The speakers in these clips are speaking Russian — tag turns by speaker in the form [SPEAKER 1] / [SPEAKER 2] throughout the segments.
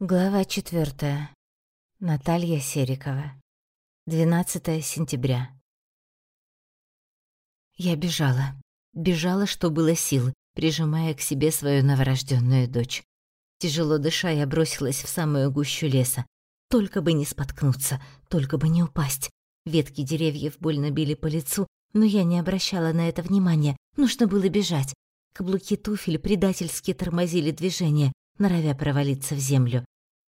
[SPEAKER 1] Глава четвертая. Наталья Серикова. 12 сентября. Я бежала. Бежала, что было сил, прижимая к себе свою новорожденную дочь. Тяжело дыша, я бросилась в самую гущу леса. Только бы не споткнуться, только бы не упасть. Ветки деревьев больно били по лицу, но я не обращала на это внимания. Нужно было бежать. Каблуки туфель предательски тормозили движение, норовя провалиться в землю.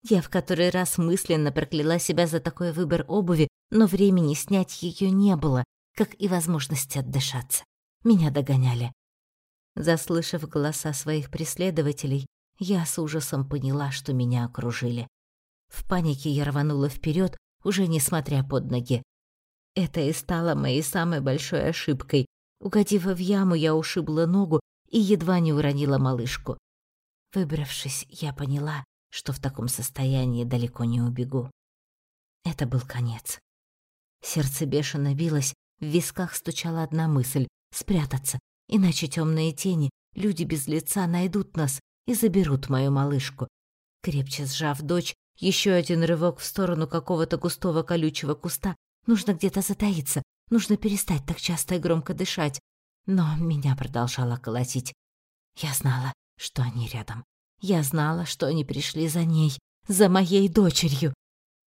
[SPEAKER 1] Я в который раз мысленно прокляла себя за такой выбор обуви, но времени снять ее не было, как и возможности отдышаться. Меня догоняли. Заслышав голоса своих преследователей, я с ужасом поняла, что меня окружили. В панике я рванула вперед, уже не смотря под ноги. Это и стало моей самой большой ошибкой. Угодив в яму, я ушибла ногу и едва не уронила малышку. Выбравшись, я поняла, что в таком состоянии далеко не убегу. Это был конец. Сердце бешено билось, в висках стучала одна мысль — спрятаться, иначе темные тени, люди без лица найдут нас и заберут мою малышку. Крепче сжав дочь, еще один рывок в сторону какого-то густого колючего куста. Нужно где-то затаиться, нужно перестать так часто и громко дышать. Но меня продолжало колотить. Я знала, что они рядом. Я знала, что они пришли за ней, за моей дочерью.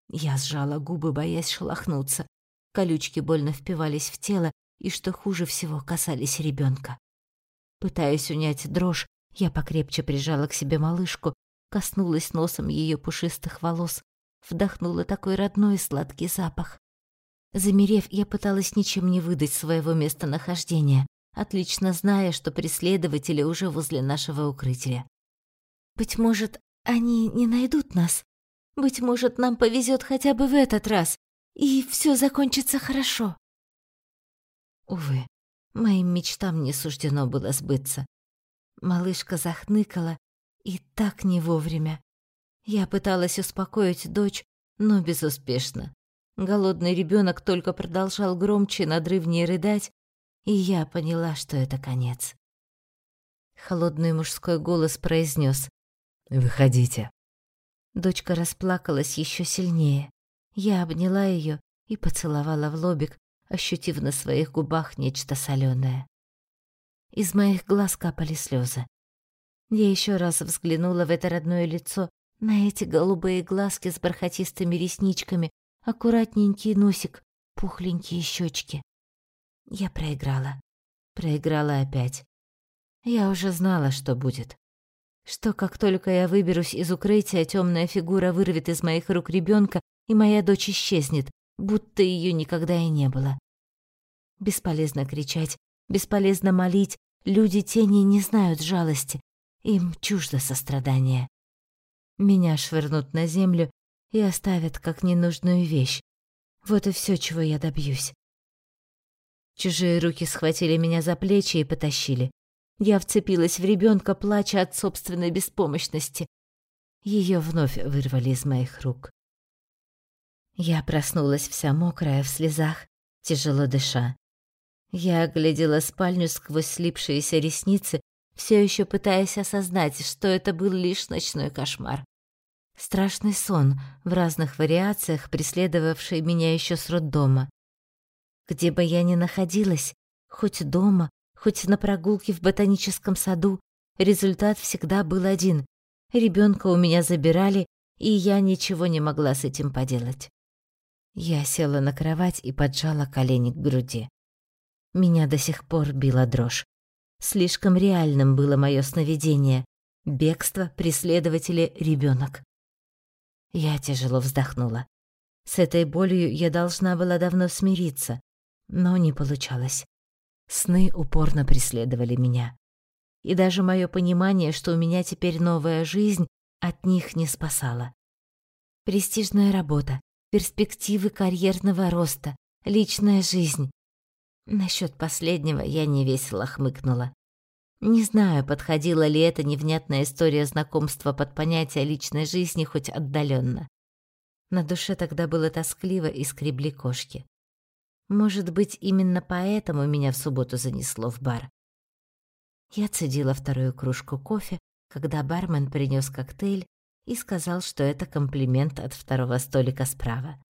[SPEAKER 1] Я сжала губы, боясь шелохнуться. Колючки больно впивались в тело и, что хуже всего, касались ребенка. Пытаясь унять дрожь, я покрепче прижала к себе малышку, коснулась носом ее пушистых волос, вдохнула такой родной сладкий запах. Замерев, я пыталась ничем не выдать своего местонахождения, отлично зная, что преследователи уже возле нашего укрытия. Быть может, они не найдут нас. Быть может, нам повезет хотя бы в этот раз, и все закончится хорошо. Увы, моим мечтам не суждено было сбыться. Малышка захныкала, и так не вовремя. Я пыталась успокоить дочь, но безуспешно. Голодный ребенок только продолжал громче и надрывнее рыдать, и я поняла, что это конец. Холодный мужской голос произнес: Выходите. Дочка расплакалась еще сильнее. Я обняла ее и поцеловала в лобик, ощутив на своих губах нечто соленое. Из моих глаз капали слезы. Я еще раз взглянула в это родное лицо, на эти голубые глазки с бархатистыми ресничками, аккуратненький носик, пухленькие щечки. Я проиграла. Проиграла опять. Я уже знала, что будет что как только я выберусь из укрытия, темная фигура вырвет из моих рук ребенка, и моя дочь исчезнет, будто ее никогда и не было. Бесполезно кричать, бесполезно молить, люди тени не знают жалости, им чуждо сострадание. Меня швырнут на землю и оставят как ненужную вещь. Вот и все, чего я добьюсь. Чужие руки схватили меня за плечи и потащили. Я вцепилась в ребенка, плача от собственной беспомощности. Ее вновь вырвали из моих рук. Я проснулась вся мокрая в слезах, тяжело дыша. Я оглядела спальню сквозь слипшиеся ресницы, все еще пытаясь осознать, что это был лишь ночной кошмар. Страшный сон в разных вариациях, преследовавший меня еще с роддома. Где бы я ни находилась, хоть дома, хоть на прогулке в ботаническом саду, результат всегда был один. Ребенка у меня забирали, и я ничего не могла с этим поделать. Я села на кровать и поджала колени к груди. Меня до сих пор била дрожь. Слишком реальным было мое сновидение. Бегство, преследователи, ребенок. Я тяжело вздохнула. С этой болью я должна была давно смириться, но не получалось. Сны упорно преследовали меня. И даже мое понимание, что у меня теперь новая жизнь, от них не спасало. Престижная работа, перспективы карьерного роста, личная жизнь. Насчет последнего я невесело хмыкнула. Не знаю, подходила ли эта невнятная история знакомства под понятие личной жизни хоть отдаленно. На душе тогда было тоскливо и скребли кошки. Может быть, именно поэтому меня в субботу занесло в бар. Я цедила вторую кружку кофе, когда бармен принес коктейль и сказал, что это комплимент от второго столика справа.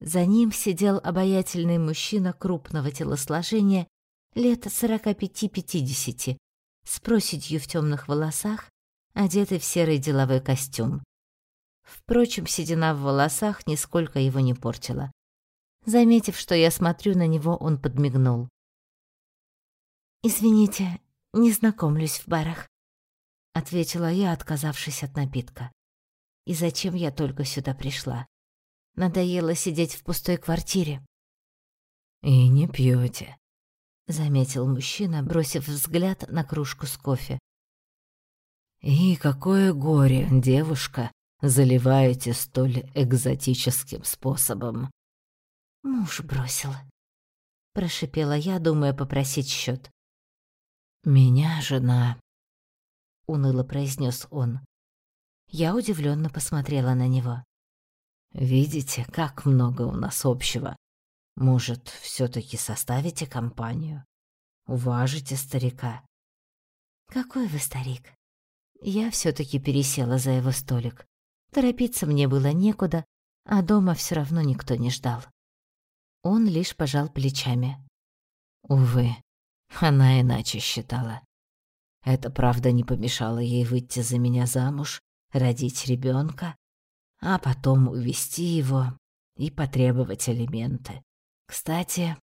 [SPEAKER 1] За ним сидел обаятельный мужчина крупного телосложения лет 45-50, с проседью в темных волосах, одетый в серый деловой костюм. Впрочем, седина в волосах нисколько его не портила. Заметив, что я смотрю на него, он подмигнул. «Извините, не знакомлюсь в барах», — ответила я, отказавшись от напитка. «И зачем я только сюда пришла? Надоело сидеть в пустой квартире».
[SPEAKER 2] «И не пьете,
[SPEAKER 1] заметил мужчина, бросив взгляд на кружку с кофе.
[SPEAKER 2] «И какое горе, девушка, заливаете столь экзотическим способом».
[SPEAKER 1] «Муж бросил», — прошипела я, думая попросить счет.
[SPEAKER 2] «Меня жена», —
[SPEAKER 1] уныло произнес он. Я удивленно посмотрела на него.
[SPEAKER 2] «Видите, как много у нас общего. Может, все таки составите компанию? Уважите старика?»
[SPEAKER 1] «Какой вы старик?» Я все таки пересела за его столик. Торопиться мне было некуда, а дома все равно никто не ждал. Он лишь пожал плечами.
[SPEAKER 2] Увы, она иначе считала. Это правда не помешало ей выйти за меня замуж, родить ребенка, а потом увести его и потребовать алименты. Кстати,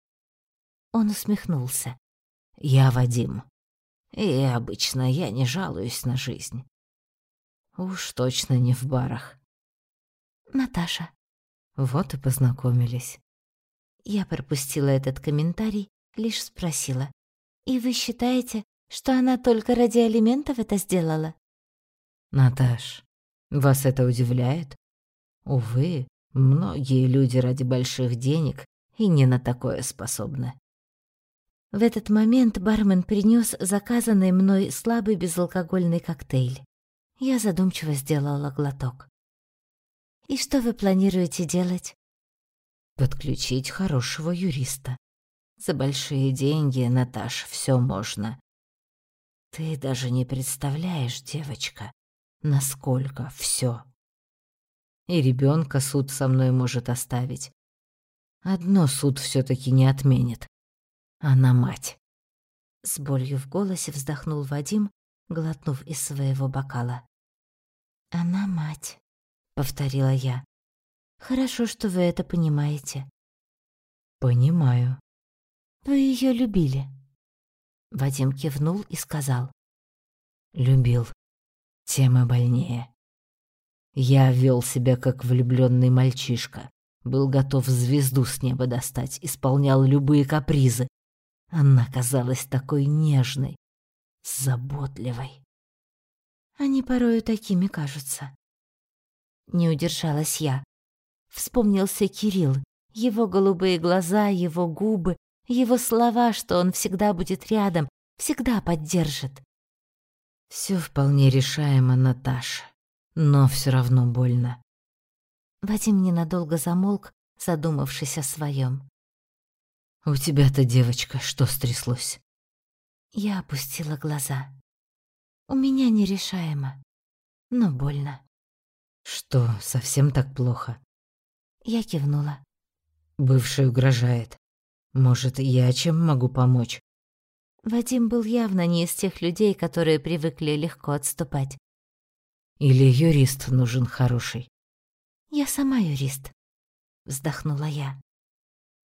[SPEAKER 1] он усмехнулся.
[SPEAKER 2] Я Вадим. И обычно я не жалуюсь на жизнь. Уж точно не в барах.
[SPEAKER 1] Наташа.
[SPEAKER 2] Вот и познакомились.
[SPEAKER 1] Я пропустила этот комментарий, лишь спросила. И вы считаете, что она только ради алиментов это сделала?
[SPEAKER 2] Наташ, вас это удивляет? Увы, многие люди ради больших денег и не на такое способны.
[SPEAKER 1] В этот момент бармен принес заказанный мной слабый безалкогольный коктейль. Я задумчиво сделала глоток. «И что вы планируете делать?»
[SPEAKER 2] «Подключить хорошего юриста. За большие деньги, Наташ, все можно. Ты даже не представляешь, девочка, насколько все. И ребенка суд со мной может оставить. Одно суд все таки не отменит. Она мать.
[SPEAKER 1] С болью в голосе вздохнул Вадим, глотнув из своего бокала. «Она мать», — повторила я. «Хорошо, что вы это понимаете».
[SPEAKER 2] «Понимаю»,
[SPEAKER 1] вы ее любили?» Вадим кивнул и сказал.
[SPEAKER 2] «Любил. Тем и больнее. Я вел себя как влюбленный мальчишка, был готов звезду с неба достать, исполнял любые капризы. Она казалась такой нежной, заботливой.
[SPEAKER 1] Они порою такими кажутся. Не удержалась я. Вспомнился Кирилл, его голубые глаза, его губы, его слова, что он всегда будет рядом, всегда поддержит.
[SPEAKER 2] Все вполне решаемо, Наташа, но все равно больно.
[SPEAKER 1] Вадим ненадолго замолк, задумавшись о своем.
[SPEAKER 2] У тебя-то, девочка, что стряслось?
[SPEAKER 1] Я опустила глаза. У меня нерешаемо, но больно.
[SPEAKER 2] Что, совсем так плохо?
[SPEAKER 1] Я кивнула.
[SPEAKER 2] Бывший угрожает. Может, я чем могу помочь?
[SPEAKER 1] Вадим был явно не из тех людей, которые привыкли легко отступать.
[SPEAKER 2] Или юрист нужен хороший?
[SPEAKER 1] Я сама юрист, вздохнула я.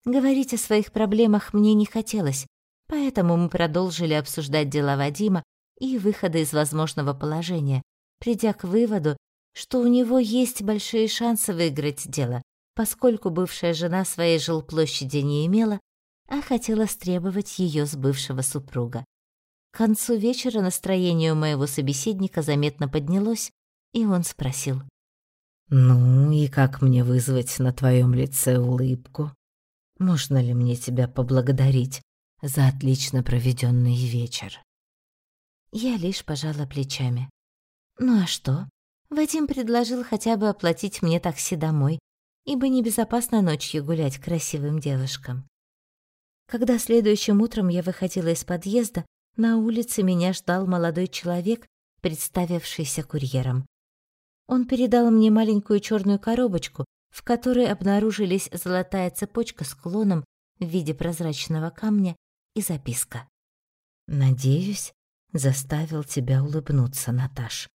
[SPEAKER 1] Говорить о своих проблемах мне не хотелось, поэтому мы продолжили обсуждать дела Вадима и выходы из возможного положения, придя к выводу, что у него есть большие шансы выиграть дело, поскольку бывшая жена своей жилплощади не имела, а хотела стребовать ее с бывшего супруга. К концу вечера настроение у моего собеседника заметно поднялось, и он спросил.
[SPEAKER 2] «Ну и как мне вызвать на твоем лице улыбку? Можно ли мне тебя поблагодарить за отлично проведенный вечер?»
[SPEAKER 1] Я лишь пожала плечами. «Ну а что? Вадим предложил хотя бы оплатить мне такси домой, ибо небезопасно ночью гулять красивым девушкам. Когда следующим утром я выходила из подъезда, на улице меня ждал молодой человек, представившийся курьером. Он передал мне маленькую черную коробочку, в которой обнаружились золотая цепочка с клоном в виде прозрачного камня и записка. «Надеюсь, заставил тебя улыбнуться, Наташ.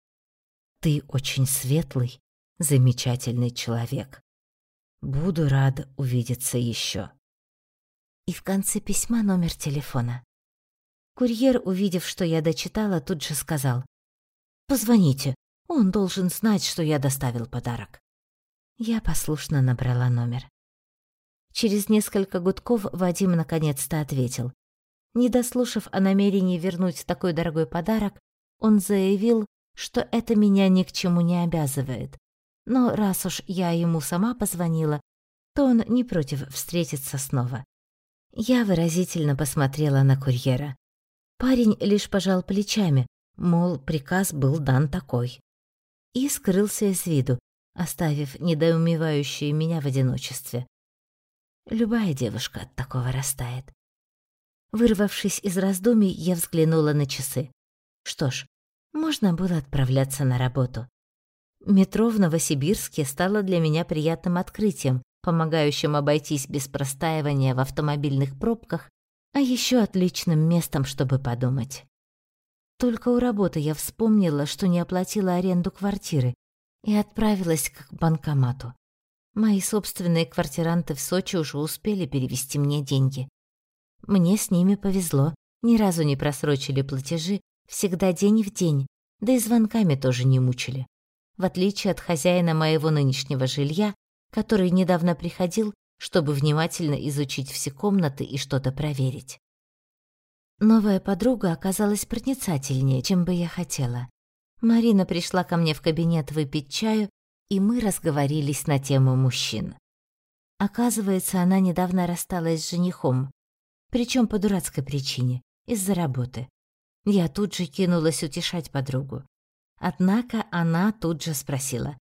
[SPEAKER 1] Ты очень светлый, замечательный человек. Буду рада увидеться еще. И в конце письма номер телефона. Курьер, увидев, что я дочитала, тут же сказал. «Позвоните, он должен знать, что я доставил подарок». Я послушно набрала номер. Через несколько гудков Вадим наконец-то ответил. Не дослушав о намерении вернуть такой дорогой подарок, он заявил, что это меня ни к чему не обязывает. Но раз уж я ему сама позвонила, то он не против встретиться снова. Я выразительно посмотрела на курьера. Парень лишь пожал плечами, мол, приказ был дан такой. И скрылся из виду, оставив недоумевающую меня в одиночестве. Любая девушка от такого растает. Вырвавшись из раздумий, я взглянула на часы. Что ж, можно было отправляться на работу. Метро в Новосибирске стало для меня приятным открытием, помогающим обойтись без простаивания в автомобильных пробках, а еще отличным местом, чтобы подумать. Только у работы я вспомнила, что не оплатила аренду квартиры и отправилась к банкомату. Мои собственные квартиранты в Сочи уже успели перевести мне деньги. Мне с ними повезло, ни разу не просрочили платежи, всегда день в день, да и звонками тоже не мучили. В отличие от хозяина моего нынешнего жилья, который недавно приходил, чтобы внимательно изучить все комнаты и что-то проверить. Новая подруга оказалась проницательнее, чем бы я хотела. Марина пришла ко мне в кабинет выпить чаю, и мы разговорились на тему мужчин. Оказывается, она недавно рассталась с женихом, причем по дурацкой причине, из-за работы. Я тут же кинулась утешать подругу. Однако она тут же спросила.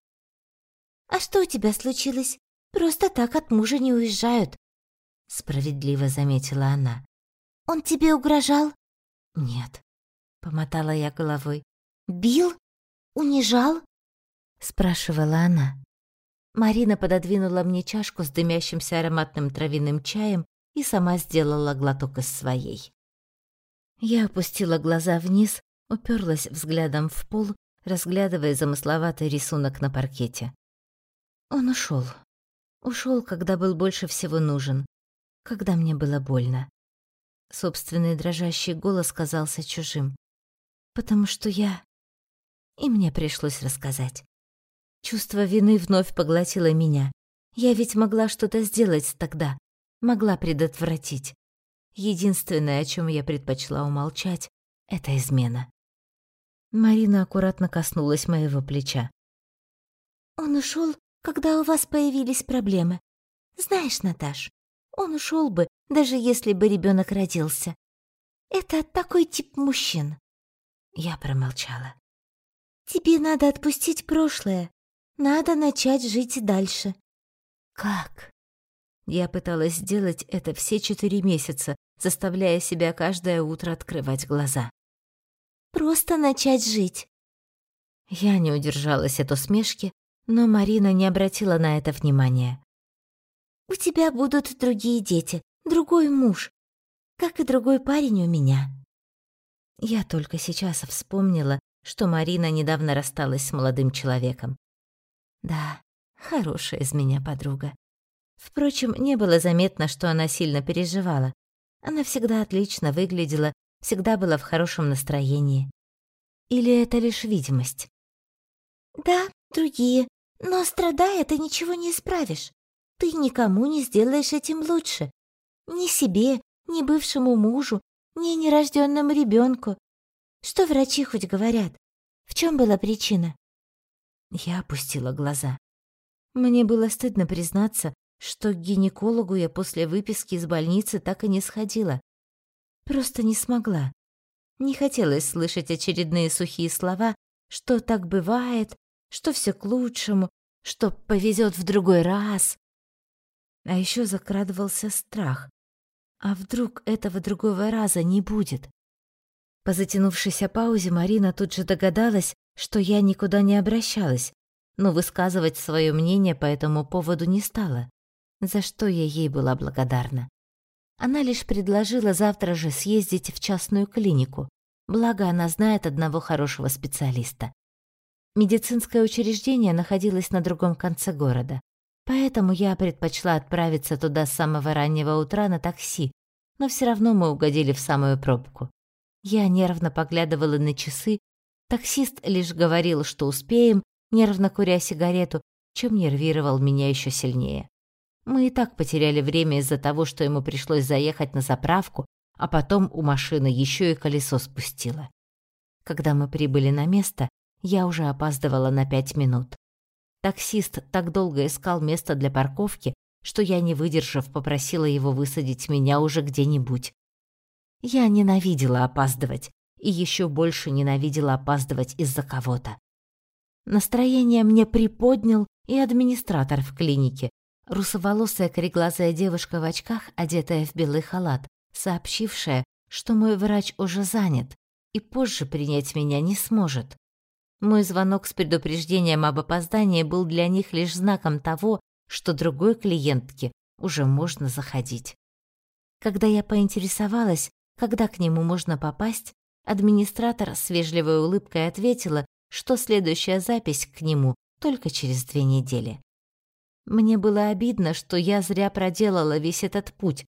[SPEAKER 1] «А что у тебя случилось? Просто так от мужа не уезжают», — справедливо заметила она. «Он тебе угрожал?» «Нет», — помотала я головой. «Бил? Унижал?» — спрашивала она. Марина пододвинула мне чашку с дымящимся ароматным травяным чаем и сама сделала глоток из своей. Я опустила глаза вниз, уперлась взглядом в пол, разглядывая замысловатый рисунок на паркете. Он ушел. Ушел, когда был больше всего нужен, когда мне было больно. Собственный дрожащий голос казался чужим, потому что я... И мне пришлось рассказать. Чувство вины вновь поглотило меня. Я ведь могла что-то сделать тогда, могла предотвратить. Единственное, о чем я предпочла умолчать, это измена. Марина аккуратно коснулась моего плеча. Он ушел, когда у вас появились проблемы. Знаешь, Наташ, он ушел бы, даже если бы ребенок родился. Это такой тип мужчин. Я промолчала. Тебе надо отпустить прошлое. Надо начать жить дальше. Как? Я пыталась сделать это все четыре месяца, заставляя себя каждое утро открывать глаза. «Просто начать жить». Я не удержалась от усмешки, но Марина не обратила на это внимания. «У тебя будут другие дети, другой муж, как и другой парень у меня». Я только сейчас вспомнила, что Марина недавно рассталась с молодым человеком. Да, хорошая из меня подруга. Впрочем, не было заметно, что она сильно переживала. Она всегда отлично выглядела, всегда была в хорошем настроении. Или это лишь видимость? «Да, другие. Но страдая, ты ничего не исправишь. Ты никому не сделаешь этим лучше. Ни себе, ни бывшему мужу, ни нерожденному ребенку. Что врачи хоть говорят? В чем была причина?» Я опустила глаза. Мне было стыдно признаться, что к гинекологу я после выписки из больницы так и не сходила. Просто не смогла. Не хотелось слышать очередные сухие слова, что так бывает, что все к лучшему, что повезет в другой раз. А еще закрадывался страх. А вдруг этого другого раза не будет? По затянувшейся паузе Марина тут же догадалась, что я никуда не обращалась, но высказывать свое мнение по этому поводу не стала, за что я ей была благодарна. Она лишь предложила завтра же съездить в частную клинику, благо она знает одного хорошего специалиста. Медицинское учреждение находилось на другом конце города, поэтому я предпочла отправиться туда с самого раннего утра на такси, но все равно мы угодили в самую пробку. Я нервно поглядывала на часы, таксист лишь говорил, что успеем, нервно куря сигарету, чем нервировал меня еще сильнее. Мы и так потеряли время из-за того, что ему пришлось заехать на заправку, а потом у машины еще и колесо спустило. Когда мы прибыли на место, я уже опаздывала на пять минут. Таксист так долго искал место для парковки, что я, не выдержав, попросила его высадить меня уже где-нибудь. Я ненавидела опаздывать и еще больше ненавидела опаздывать из-за кого-то. Настроение мне приподнял и администратор в клинике, русоволосая кореглазая девушка в очках, одетая в белый халат, сообщившая, что мой врач уже занят и позже принять меня не сможет. Мой звонок с предупреждением об опоздании был для них лишь знаком того, что другой клиентке уже можно заходить. Когда я поинтересовалась, когда к нему можно попасть, администратор с вежливой улыбкой ответила, что следующая запись к нему только через две недели. Мне было обидно, что я зря проделала весь этот путь.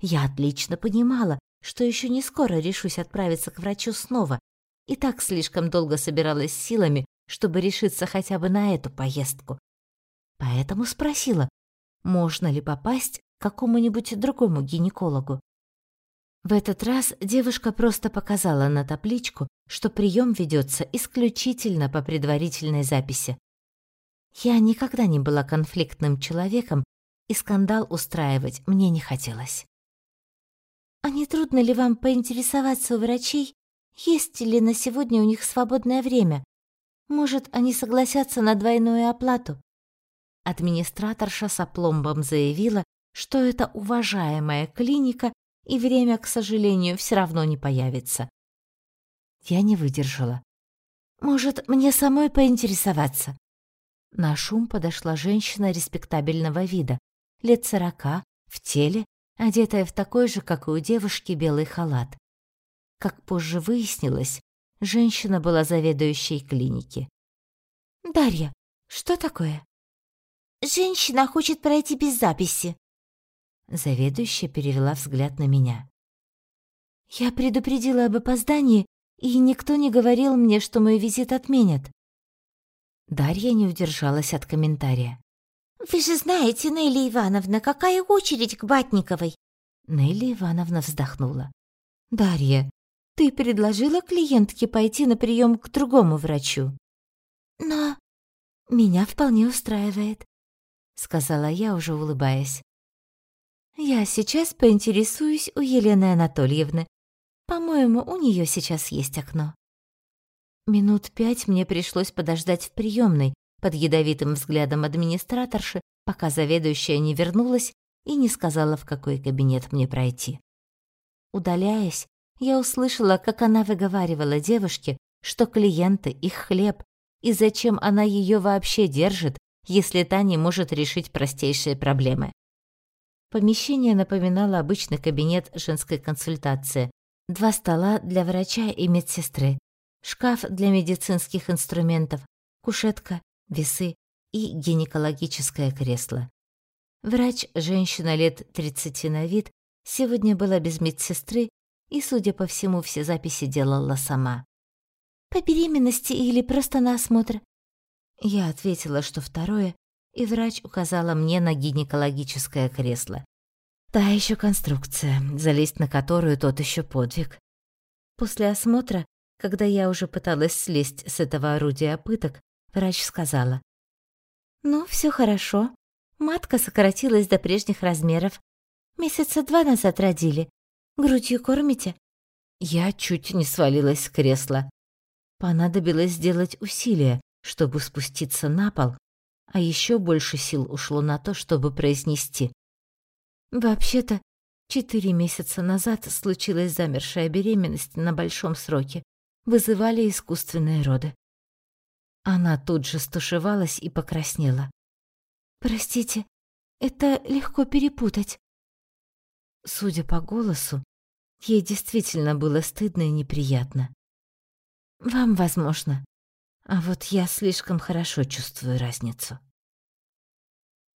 [SPEAKER 1] Я отлично понимала, что еще не скоро решусь отправиться к врачу снова, и так слишком долго собиралась силами, чтобы решиться хотя бы на эту поездку. Поэтому спросила, можно ли попасть к какому-нибудь другому гинекологу. В этот раз девушка просто показала на табличку, что прием ведется исключительно по предварительной записи. Я никогда не была конфликтным человеком, и скандал устраивать мне не хотелось. «А не трудно ли вам поинтересоваться у врачей, есть ли на сегодня у них свободное время? Может, они согласятся на двойную оплату?» Администраторша с опломбом заявила, что это уважаемая клиника и время, к сожалению, все равно не появится. Я не выдержала. «Может, мне самой поинтересоваться?» На шум подошла женщина респектабельного вида, лет сорока, в теле, одетая в такой же, как и у девушки, белый халат. Как позже выяснилось, женщина была заведующей клиники. «Дарья, что такое?» «Женщина хочет пройти без записи», Заведующая перевела взгляд на меня. «Я предупредила об опоздании, и никто не говорил мне, что мой визит отменят». Дарья не удержалась от комментария. «Вы же знаете, Нелли Ивановна, какая очередь к Батниковой?» Нелли Ивановна вздохнула. «Дарья, ты предложила клиентке пойти на прием к другому врачу?» «Но...» «Меня вполне устраивает», — сказала я, уже улыбаясь. Я сейчас поинтересуюсь у Елены Анатольевны. По-моему, у нее сейчас есть окно. Минут пять мне пришлось подождать в приемной под ядовитым взглядом администраторши, пока заведующая не вернулась и не сказала, в какой кабинет мне пройти. Удаляясь, я услышала, как она выговаривала девушке, что клиенты — их хлеб, и зачем она ее вообще держит, если та не может решить простейшие проблемы. Помещение напоминало обычный кабинет женской консультации. Два стола для врача и медсестры, шкаф для медицинских инструментов, кушетка, весы и гинекологическое кресло. Врач, женщина лет 30 на вид, сегодня была без медсестры и, судя по всему, все записи делала сама. «По беременности или просто на осмотр?» Я ответила, что второе, и врач указала мне на гинекологическое кресло. Та еще конструкция, залезть на которую тот еще подвиг. После осмотра, когда я уже пыталась слезть с этого орудия пыток, врач сказала. «Ну, все хорошо. Матка сократилась до прежних размеров. Месяца два назад родили. Грудью кормите?» Я чуть не свалилась с кресла. Понадобилось сделать усилие, чтобы спуститься на пол, а еще больше сил ушло на то, чтобы произнести. Вообще-то, четыре месяца назад случилась замершая беременность на большом сроке. Вызывали искусственные роды. Она тут же стушевалась и покраснела. «Простите, это легко перепутать». Судя по голосу, ей действительно было стыдно и неприятно. «Вам, возможно. А вот я слишком хорошо чувствую разницу».